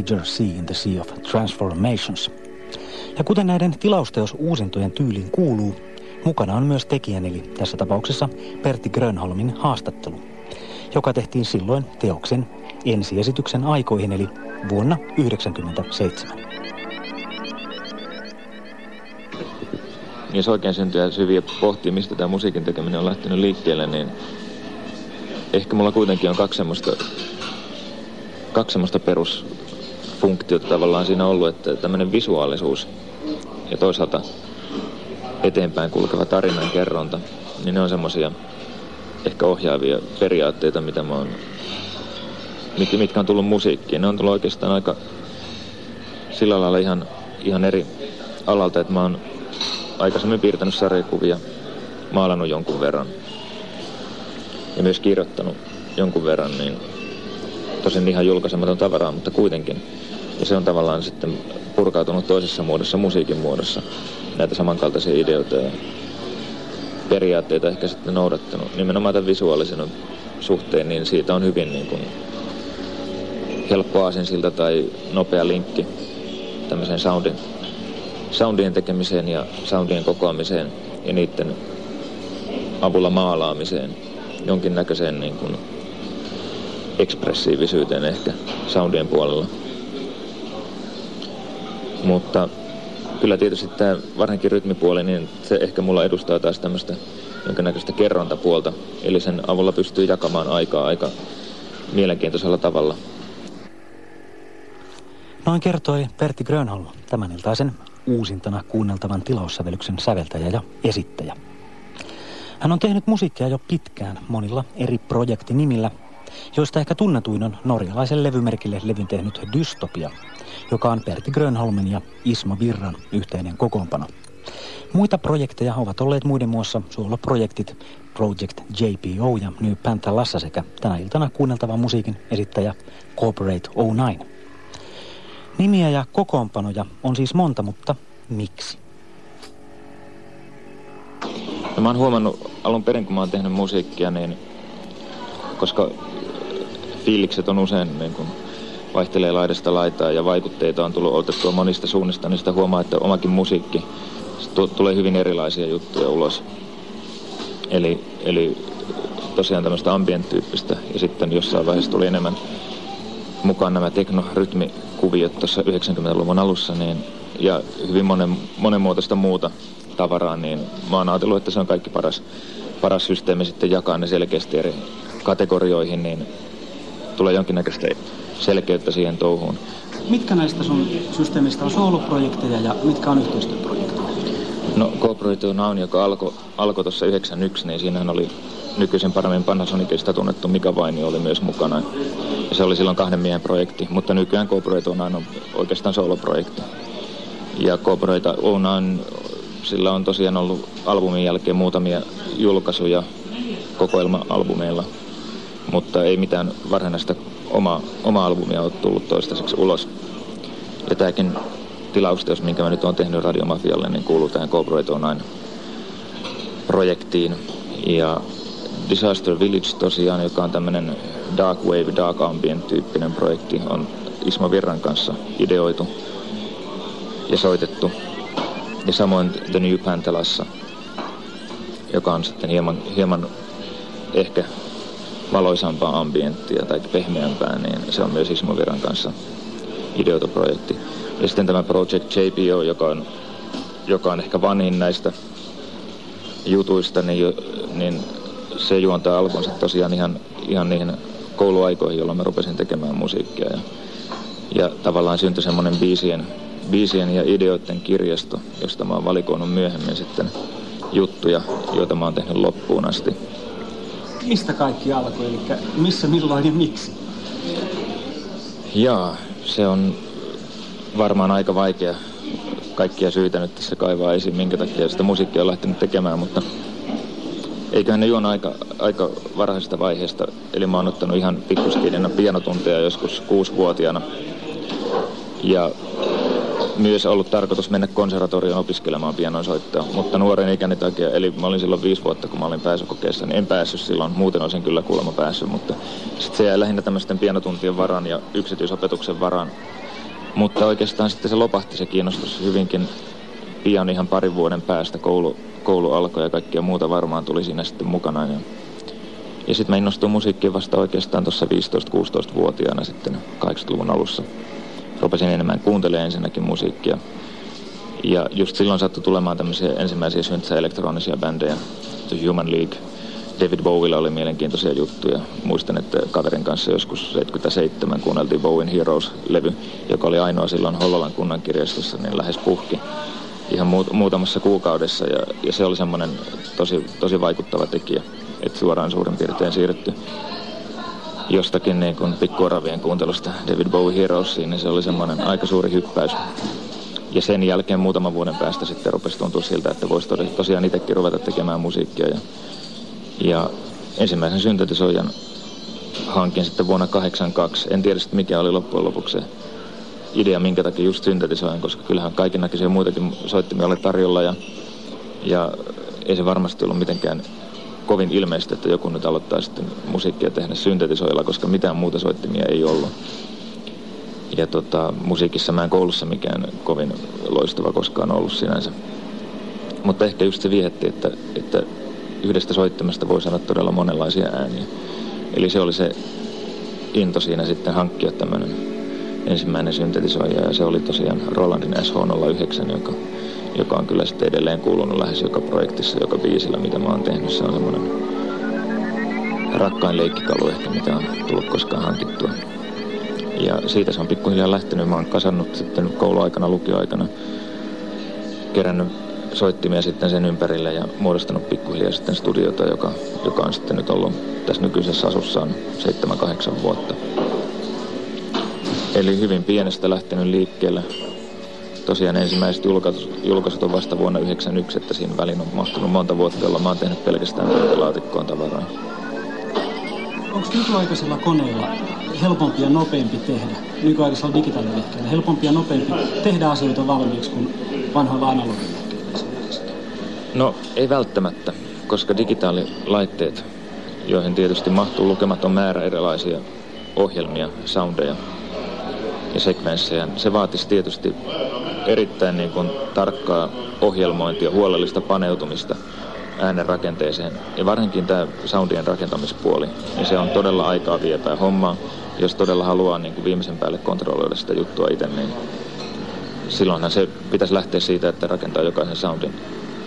Major Sea in the Sea of Transformations. Ja kuten näiden tilausteos uusintojen tyyliin kuuluu, mukana on myös tekijän eli tässä tapauksessa Pertti Grönholmin haastattelu, joka tehtiin silloin teoksen ensiesityksen aikoihin eli vuonna 1997. Jos oikein syntyy syviä pohtia, mistä tämä musiikin tekeminen on lähtenyt liikkeelle, niin ehkä mulla kuitenkin on kaksi semmoista, kaksi semmoista perus funktiot tavallaan siinä ollut, että tämmöinen visuaalisuus ja toisaalta eteenpäin kulkeva tarinan kerronta, niin ne on semmoisia ehkä ohjaavia periaatteita, mitä mä oon, mit, mitkä on tullut musiikkiin. Ne on tullut oikeastaan aika sillä lailla ihan, ihan eri alalta, että mä oon aikaisemmin piirtänyt sarjakuvia, maalannut jonkun verran ja myös kirjoittanut jonkun verran, niin tosin ihan julkaisematon tavaraa, mutta kuitenkin. Ja se on tavallaan sitten purkautunut toisessa muodossa, musiikin muodossa, näitä samankaltaisia ideoita ja periaatteita ehkä sitten noudattanut. Nimenomaan tämän visuaalisen suhteen, niin siitä on hyvin niin kuin helppo aasinsilta tai nopea linkki tämmöiseen soundin, soundien tekemiseen ja soundien kokoamiseen ja niiden avulla maalaamiseen, jonkinnäköiseen niin kuin ekspressiivisyyteen ehkä soundien puolella. Mutta kyllä tietysti tämä varsinkin rytmipuoli, niin se ehkä mulla edustaa taas tämmöistä jonkinnäköistä kerrontapuolta. Eli sen avulla pystyy jakamaan aikaa aika mielenkiintoisella tavalla. Noin kertoi Pertti Grönholm tämän iltaisen uusintana kuunneltavan tilaussävellyksen säveltäjä ja esittäjä. Hän on tehnyt musiikkia jo pitkään monilla eri projektinimillä, joista ehkä tunnetuin on norjalaisen levymerkille levyn tehnyt Dystopia, joka on Pertti Grönholmen ja Ismo Virran yhteinen kokoonpano. Muita projekteja ovat olleet muiden muassa suoloprojektit Project JPO ja New Lassa sekä tänä iltana kuunneltava musiikin esittäjä Corporate 09. Nimiä ja kokoonpanoja on siis monta, mutta miksi? No, mä oon huomannut alun perin, kun mä oon tehnyt musiikkia, niin koska fiilikset on usein niin kuin vaihtelee laidasta laitaa ja vaikutteita on tullut otettua monista suunnista, niin sitä huomaa, että omakin musiikki tulee hyvin erilaisia juttuja ulos. Eli, eli tosiaan tämmöistä ambient-tyyppistä ja sitten jossain vaiheessa tuli enemmän mukaan nämä teknorytmikuviot tuossa 90-luvun alussa niin, ja hyvin monen, monenmuotoista muuta tavaraa, niin mä oon ajatellut, että se on kaikki paras, paras systeemi sitten jakaa ne selkeästi eri kategorioihin, niin tulee jonkinnäköistä selkeyttä siihen touhuun. Mitkä näistä sun systeemistä on sooloprojekteja ja mitkä on yhteistyöprojekteja? No Cooperate Noun, joka alkoi alko tuossa 91, niin siinähän oli nykyisen paremmin Panasonicista tunnettu Mika Vaini oli myös mukana. Ja se oli silloin kahden miehen projekti, mutta nykyään Noun on oikeastaan sooloprojekti. Ja Cooperate Noun, sillä on tosiaan ollut albumin jälkeen muutamia julkaisuja kokoelma-albumeilla, mutta ei mitään varsinaista oma, oma albumia on tullut toistaiseksi ulos. Ja tämäkin tilausteos, minkä mä nyt oon tehnyt Radiomafialle, niin kuuluu tähän Corporate projektiin. Ja Disaster Village tosiaan, joka on tämmöinen dark wave, dark ambient tyyppinen projekti, on Ismo Virran kanssa ideoitu ja soitettu. Ja samoin The New Pantelassa, joka on sitten hieman, hieman ehkä valoisampaa ambienttia tai pehmeämpää, niin se on myös Ismo Virran kanssa ideoitu projekti. Ja sitten tämä Project JPO, joka on, joka on ehkä vanhin näistä jutuista, niin, niin se juontaa alkunsa tosiaan ihan, ihan niihin kouluaikoihin, jolloin mä rupesin tekemään musiikkia. Ja, ja tavallaan syntyi semmoinen biisien, biisien ja ideoiden kirjasto, josta mä oon valikoinut myöhemmin sitten juttuja, joita mä oon tehnyt loppuun asti. Mistä kaikki alkoi, eli missä, milloin ja miksi? Jaa, se on varmaan aika vaikea kaikkia syitä nyt tässä kaivaa esiin, minkä takia sitä musiikkia on lähtenyt tekemään, mutta eiköhän ne juon aika, aika varhaisesta vaiheesta. Eli mä oon ottanut ihan pikkuskidina pianotunteja joskus kuusivuotiaana. Ja myös ollut tarkoitus mennä konservatorioon opiskelemaan pianonsoittoa, mutta nuoren ikäni takia, eli mä olin silloin viisi vuotta, kun mä olin pääsykokeessa, niin en päässyt silloin, muuten olisin kyllä kuulemma päässyt, mutta sitten se jäi lähinnä tämmöisten pianotuntien varaan ja yksityisopetuksen varaan. Mutta oikeastaan sitten se lopahti se kiinnostus hyvinkin pian ihan parin vuoden päästä koulu, koulu alkoi ja kaikkia muuta varmaan tuli siinä sitten mukana. Ja, ja sitten mä innostuin musiikkiin vasta oikeastaan tuossa 15-16-vuotiaana sitten 80-luvun alussa. Rupesin enemmän kuuntelemaan ensinnäkin musiikkia. Ja just silloin sattui tulemaan tämmöisiä ensimmäisiä syntsä elektronisia bändejä, The Human League – David Bowilla oli mielenkiintoisia juttuja. Muistan, että kaverin kanssa joskus 77 kuunneltiin Bowen Heroes-levy, joka oli ainoa silloin Hollolan kunnan kirjastossa, niin lähes puhki ihan muut, muutamassa kuukaudessa ja, ja se oli semmoinen tosi, tosi vaikuttava tekijä, että suoraan suurin piirtein siirretty jostakin niin kuin pikkuoravien kuuntelusta David Bowie Heroesiin, niin se oli semmoinen aika suuri hyppäys. Ja sen jälkeen muutaman vuoden päästä sitten rupesi tuntua siltä, että voisi tosiaan itsekin ruveta tekemään musiikkia ja ja ensimmäisen syntetisoijan hankin sitten vuonna 1982. En tiedä sitten mikä oli loppujen lopuksi se idea, minkä takia just syntetisoin, koska kyllähän kaiken näköisiä muitakin soittimia oli tarjolla ja, ja ei se varmasti ollut mitenkään kovin ilmeistä, että joku nyt aloittaa sitten musiikkia tehdä syntetisoilla, koska mitään muuta soittimia ei ollut. Ja tota, musiikissa mä en koulussa mikään kovin loistava koskaan ollut sinänsä. Mutta ehkä just se viehetti, että, että yhdestä soittimesta voi saada todella monenlaisia ääniä. Eli se oli se into siinä sitten hankkia tämmöinen ensimmäinen syntetisoija ja se oli tosiaan Rolandin SH09, joka, joka on kyllä sitten edelleen kuulunut lähes joka projektissa, joka biisillä, mitä mä oon tehnyt. Se on semmoinen rakkain leikkikalu ehkä, mitä on tullut koskaan hankittua. Ja siitä se on pikkuhiljaa lähtenyt. Mä oon kasannut sitten kouluaikana, lukioaikana, kerännyt soittimia sitten sen ympärille ja muodostanut pikkuhiljaa sitten studiota, joka, joka on sitten nyt ollut tässä nykyisessä asussaan 7-8 vuotta. Eli hyvin pienestä lähtenyt liikkeelle. Tosiaan ensimmäiset julkaisut, julkaisut on vasta vuonna 1991, että siinä väliin on mahtunut monta vuotta, jolla mä oon tehnyt pelkästään laatikkoon tavaraa. Onko nykyaikaisilla koneilla helpompi ja nopeampi tehdä, nykyaikaisella digitaalivehkeellä, helpompi ja nopeampi tehdä asioita valmiiksi kuin vanhoilla analogilla? No ei välttämättä, koska digitaalilaitteet, joihin tietysti mahtuu lukematon määrä erilaisia ohjelmia, soundeja ja sekvenssejä, se vaatisi tietysti erittäin niin kuin tarkkaa ohjelmointia, huolellista paneutumista äänen rakenteeseen. Ja varsinkin tämä soundien rakentamispuoli, niin se on todella aikaa viepää hommaa. Jos todella haluaa niin kuin viimeisen päälle kontrolloida sitä juttua itse, niin silloinhan se pitäisi lähteä siitä, että rakentaa jokaisen soundin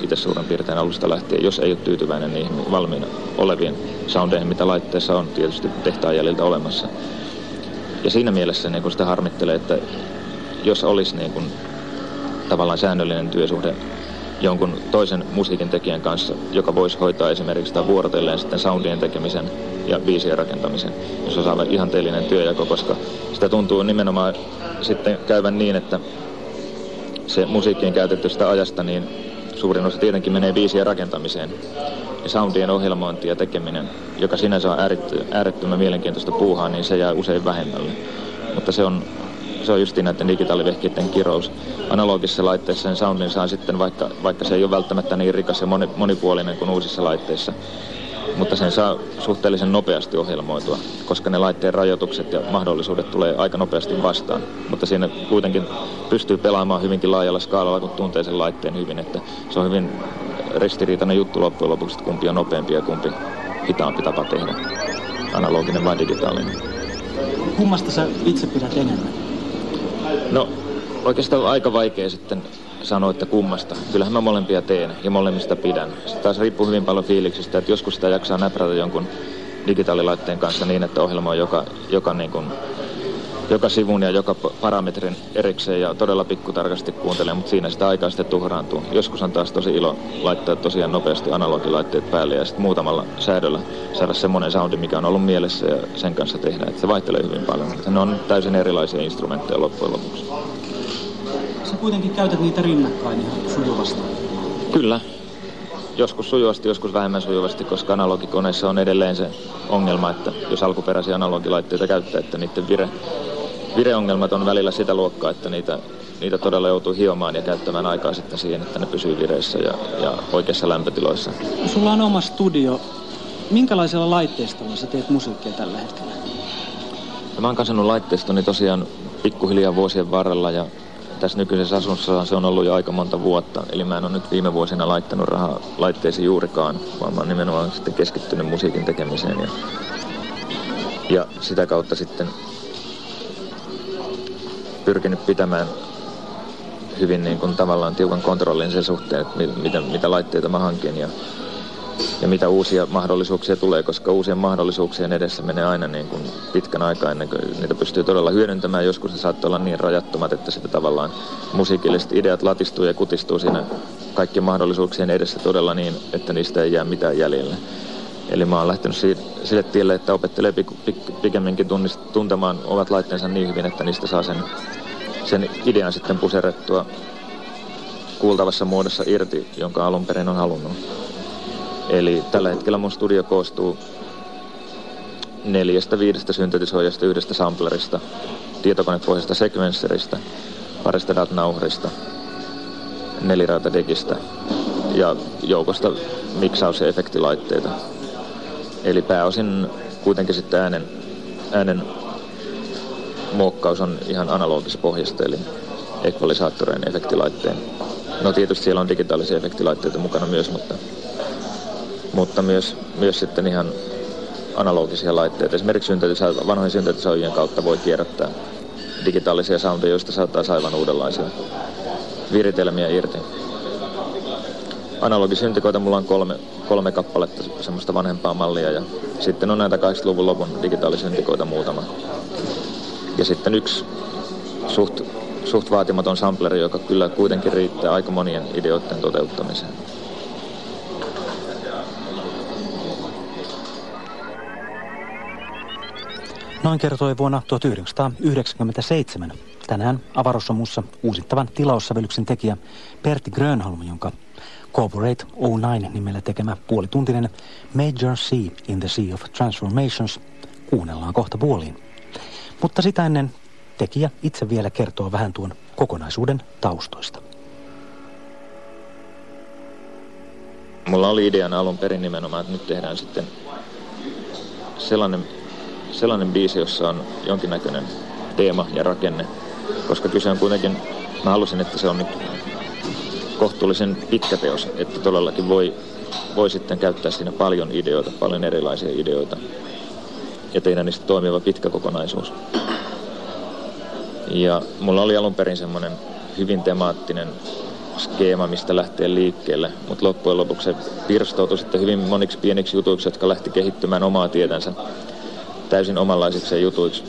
itse suurin piirtein alusta lähtien, jos ei ole tyytyväinen niihin valmiina oleviin soundeihin, mitä laitteessa on tietysti tehtaan jäljiltä olemassa. Ja siinä mielessä niin kun sitä harmittelee, että jos olisi niin kun, tavallaan säännöllinen työsuhde jonkun toisen musiikin tekijän kanssa, joka voisi hoitaa esimerkiksi tai vuorotelleen sitten soundien tekemisen ja biisien rakentamisen, jos osaa ihan teellinen työjako, koska sitä tuntuu nimenomaan sitten käyvän niin, että se musiikkiin käytetty sitä ajasta, niin suurin osa tietenkin menee biisien rakentamiseen. ja soundien ohjelmointi ja tekeminen, joka sinänsä on äärettömän mielenkiintoista puuhaa, niin se jää usein vähemmälle. Mutta se on, se on just näiden digitaalivehkeiden kirous. Analogisessa laitteessa sen soundin saa sitten, vaikka, vaikka se ei ole välttämättä niin rikas ja monipuolinen kuin uusissa laitteissa, mutta sen saa suhteellisen nopeasti ohjelmoitua, koska ne laitteen rajoitukset ja mahdollisuudet tulee aika nopeasti vastaan. Mutta siinä kuitenkin pystyy pelaamaan hyvinkin laajalla skaalalla, kun tuntee sen laitteen hyvin, että se on hyvin ristiriitainen juttu loppujen lopuksi, että kumpi on nopeampi ja kumpi hitaampi tapa tehdä, analoginen vai digitaalinen. Kummasta sä itse pidät enemmän? No oikeastaan aika vaikea sitten sanoa, että kummasta. Kyllähän mä molempia teen ja molemmista pidän. Se taas riippuu hyvin paljon fiiliksistä, että joskus sitä jaksaa näprätä jonkun digitaalilaitteen kanssa niin, että ohjelma on joka, joka, niin kuin, joka sivun ja joka parametrin erikseen ja todella pikkutarkasti kuuntelee, mutta siinä sitä aikaa sitten tuhraantuu. Joskus on taas tosi ilo laittaa tosiaan nopeasti analogilaitteet päälle ja sitten muutamalla säädöllä saada semmoinen soundi, mikä on ollut mielessä ja sen kanssa tehdä. Että se vaihtelee hyvin paljon. Ne on täysin erilaisia instrumentteja loppujen lopuksi sä kuitenkin käytät niitä rinnakkain ihan sujuvasti. Kyllä. Joskus sujuvasti, joskus vähemmän sujuvasti, koska analogikoneissa on edelleen se ongelma, että jos alkuperäisiä analogilaitteita käyttää, että niiden vire, vireongelmat on välillä sitä luokkaa, että niitä, niitä todella joutuu hiomaan ja käyttämään aikaa sitten siihen, että ne pysyy vireissä ja, ja oikeissa lämpötiloissa. Sulla on oma studio. Minkälaisella laitteistolla sä teet musiikkia tällä hetkellä? No, mä oon kasannut laitteistoni tosiaan pikkuhiljaa vuosien varrella ja tässä nykyisessä asunnossa se on ollut jo aika monta vuotta. Eli mä en ole nyt viime vuosina laittanut rahaa laitteisiin juurikaan, vaan mä oon nimenomaan sitten keskittynyt musiikin tekemiseen. Ja, ja sitä kautta sitten pyrkinyt pitämään hyvin niin kuin tavallaan tiukan kontrollin sen suhteen, että mitä, mitä laitteita mä hankin ja ja mitä uusia mahdollisuuksia tulee, koska uusien mahdollisuuksien edessä menee aina niin kuin pitkän aikaa ennen kuin niitä pystyy todella hyödyntämään. Joskus ne saattaa olla niin rajattomat, että sitä tavallaan musiikilliset ideat latistuu ja kutistuu siinä kaikkien mahdollisuuksien edessä todella niin, että niistä ei jää mitään jäljelle. Eli mä oon lähtenyt sille tielle, että opettelee pik, pik, pikemminkin tunnist, tuntemaan ovat laitteensa niin hyvin, että niistä saa sen, sen idean sitten puserettua kuultavassa muodossa irti, jonka alun perin on halunnut. Eli tällä hetkellä mun studio koostuu neljästä viidestä syntetisoijasta, yhdestä samplerista, tietokonepohjaisesta sekvensseristä, parista DAT-nauhrista, nelirautadekistä ja joukosta miksaus- ja efektilaitteita. Eli pääosin kuitenkin sitten äänen, äänen muokkaus on ihan analogispohjasta, eli ekvalisaattoreiden efektilaitteen. No tietysti siellä on digitaalisia efektilaitteita mukana myös, mutta mutta myös, myös sitten ihan analogisia laitteita. Esimerkiksi vanhojen syntetisoijien kautta voi kierrättää digitaalisia soundeja, joista saattaa aivan uudenlaisia viritelmiä irti. Analogisyntikoita mulla on kolme, kolme kappaletta semmoista vanhempaa mallia ja sitten on näitä 80-luvun lopun digitaalisyntikoita muutama. Ja sitten yksi suht, suht vaatimaton sampleri, joka kyllä kuitenkin riittää aika monien ideoiden toteuttamiseen. Noin kertoi vuonna 1997 tänään avaruussomussa uusittavan tilaussävellyksen tekijä Pertti Grönholm, jonka Corporate 09 nimellä tekemä puolituntinen Major C in the Sea of Transformations kuunnellaan kohta puoliin. Mutta sitä ennen tekijä itse vielä kertoo vähän tuon kokonaisuuden taustoista. Mulla oli ideana alun perin nimenomaan, että nyt tehdään sitten sellainen sellainen biisi, jossa on jonkinnäköinen teema ja rakenne, koska kyse on kuitenkin, mä halusin, että se on nyt kohtuullisen pitkä teos, että todellakin voi, voi sitten käyttää siinä paljon ideoita, paljon erilaisia ideoita ja tehdä niistä toimiva pitkä kokonaisuus. Ja mulla oli alun perin semmoinen hyvin temaattinen skeema, mistä lähtee liikkeelle, mutta loppujen lopuksi se pirstoutui sitten hyvin moniksi pieniksi jutuiksi, jotka lähti kehittymään omaa tietänsä täysin omanlaisiksi jutuiksi.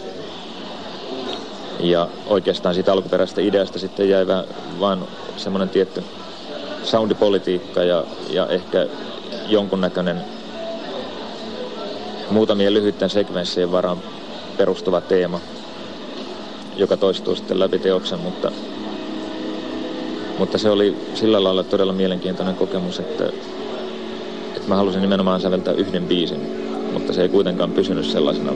Ja oikeastaan siitä alkuperäisestä ideasta sitten jäi vaan semmoinen tietty soundipolitiikka ja, ja ehkä jonkunnäköinen muutamien lyhyiden sekvenssien varaan perustuva teema, joka toistuu sitten läpi teoksen, mutta, mutta se oli sillä lailla todella mielenkiintoinen kokemus, että, että mä halusin nimenomaan säveltää yhden biisin, mutta se ei kuitenkaan pysynyt sellaisena,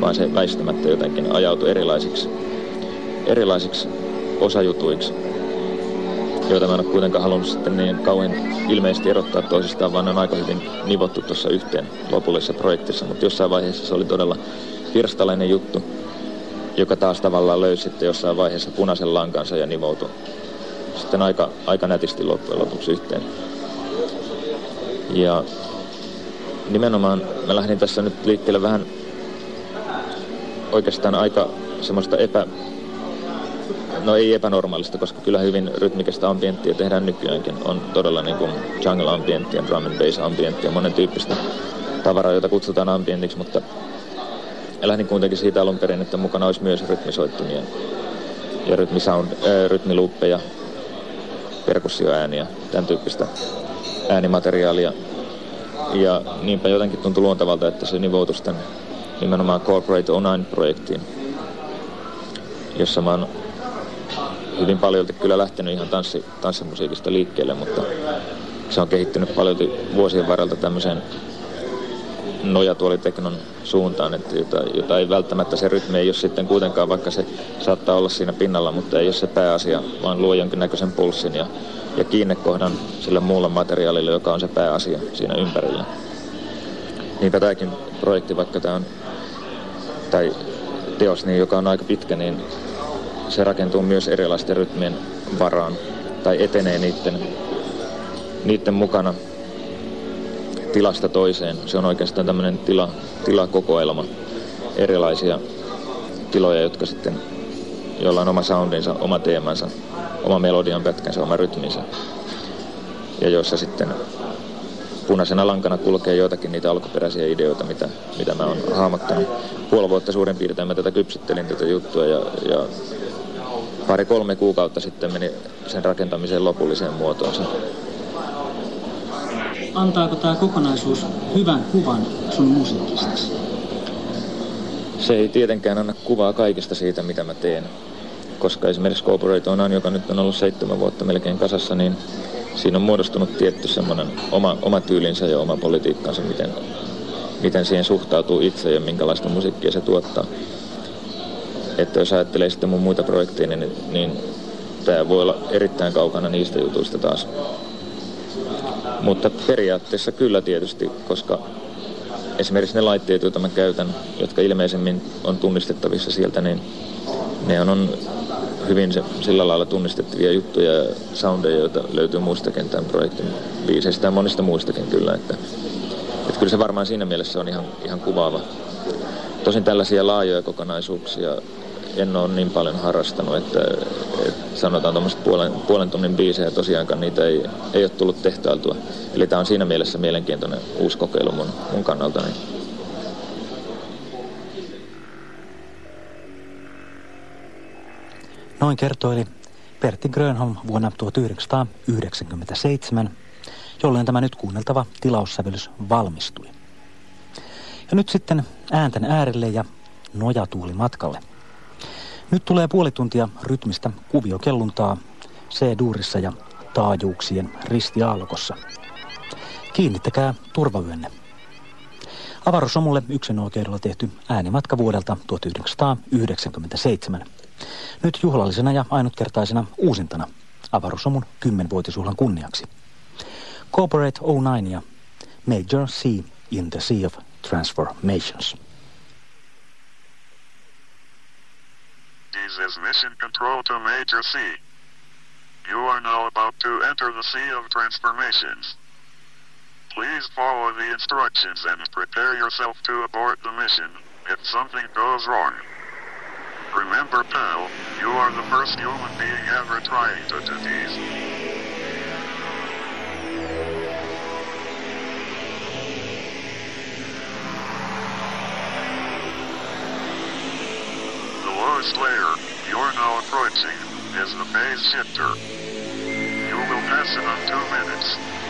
vaan se väistämättä jotenkin ajautui erilaisiksi, erilaisiksi osajutuiksi, joita mä en ole kuitenkaan halunnut sitten niin kauan ilmeisesti erottaa toisistaan, vaan ne on aika hyvin nivottu tuossa yhteen lopullisessa projektissa, mutta jossain vaiheessa se oli todella pirstalainen juttu, joka taas tavallaan löysi sitten jossain vaiheessa punaisen lankansa ja nivoutui sitten aika, aika nätisti loppujen lopuksi yhteen. Ja nimenomaan mä lähdin tässä nyt liikkeelle vähän oikeastaan aika semmoista epä... No ei epänormaalista, koska kyllä hyvin rytmikästä ambienttia tehdään nykyäänkin. On todella niin kuin jungle ambienttia, drum and bass ambienttia, monen tyyppistä tavaraa, jota kutsutaan ambientiksi, mutta lähdin kuitenkin siitä alun perin, että mukana olisi myös rytmisoittimia ja rytmisound, äh, rytmiluuppeja, perkussioääniä, tämän tyyppistä äänimateriaalia. Ja niinpä jotenkin tuntui luontavalta, että se nivoutui sitten nimenomaan Corporate Online-projektiin, jossa mä oon hyvin paljon kyllä lähtenyt ihan tanssi, tanssimusiikista liikkeelle, mutta se on kehittynyt paljon vuosien varrelta tämmöiseen nojatuoliteknon suuntaan, että jota, jota ei välttämättä se rytmi ei ole sitten kuitenkaan, vaikka se saattaa olla siinä pinnalla, mutta ei ole se pääasia, vaan luo jonkinnäköisen pulssin ja, ja kiinnekohdan sille muulle materiaalille, joka on se pääasia siinä ympärillä. Niinpä tämäkin projekti, vaikka tämä on, tai teos, niin, joka on aika pitkä, niin se rakentuu myös erilaisten rytmien varaan tai etenee niiden, niiden mukana tilasta toiseen. Se on oikeastaan tämmöinen tila, tilakokoelma, erilaisia tiloja, jotka sitten, joilla on oma soundinsa, oma teemansa, oma melodian pätkänsä, oma rytminsä. Ja joissa sitten punaisena lankana kulkee joitakin niitä alkuperäisiä ideoita, mitä, mitä mä oon hahmottanut. Puoli vuotta suurin piirtein mä tätä kypsyttelin tätä juttua ja, ja pari-kolme kuukautta sitten meni sen rakentamiseen lopulliseen muotoonsa antaako tämä kokonaisuus hyvän kuvan sun musiikistasi? Se ei tietenkään anna kuvaa kaikesta siitä, mitä mä teen. Koska esimerkiksi Corporate on, joka nyt on ollut seitsemän vuotta melkein kasassa, niin siinä on muodostunut tietty semmoinen oma, oma tyylinsä ja oma politiikkansa, miten, miten siihen suhtautuu itse ja minkälaista musiikkia se tuottaa. Että jos ajattelee sitten mun muita projekteja, niin, niin tämä voi olla erittäin kaukana niistä jutuista taas. Mutta periaatteessa kyllä tietysti, koska esimerkiksi ne laitteet, joita mä käytän, jotka ilmeisemmin on tunnistettavissa sieltä, niin ne on hyvin se, sillä lailla tunnistettavia juttuja ja soundeja, joita löytyy muista kentän projektin biiseistä ja monista muistakin kyllä. Että, että kyllä se varmaan siinä mielessä on ihan, ihan kuvaava. Tosin tällaisia laajoja kokonaisuuksia en ole niin paljon harrastanut, että, että sanotaan tuommoista puolen, puolen tunnin biisejä tosiaankaan niitä ei, ei ole tullut tehtailtua. Eli tämä on siinä mielessä mielenkiintoinen uusi kokeilu mun, mun kannaltani. Noin kertoili Pertti Grönholm vuonna 1997, jolloin tämä nyt kuunneltava tilaussävellys valmistui. Ja nyt sitten äänten äärelle ja nojatuuli matkalle. Nyt tulee puoli tuntia rytmistä kuviokelluntaa C-duurissa ja taajuuksien ristiaallokossa. Kiinnittäkää turvavyönne. Avaruusomulle yksin oikeudella tehty äänimatka vuodelta 1997. Nyt juhlallisena ja ainutkertaisena uusintana avaruusomun kymmenvuotisjuhlan kunniaksi. Corporate 09 ja Major C in the Sea of Transformations. This is mission control to Major C. You are now about to enter the Sea of Transformations. Please follow the instructions and prepare yourself to abort the mission if something goes wrong. Remember, pal, you are the first human being ever trying to do these. The lowest layer you're now approaching is the phase shifter. You will pass it on two minutes.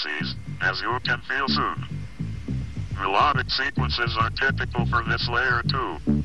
Frequencies, as you can feel soon. Melodic sequences are typical for this layer too.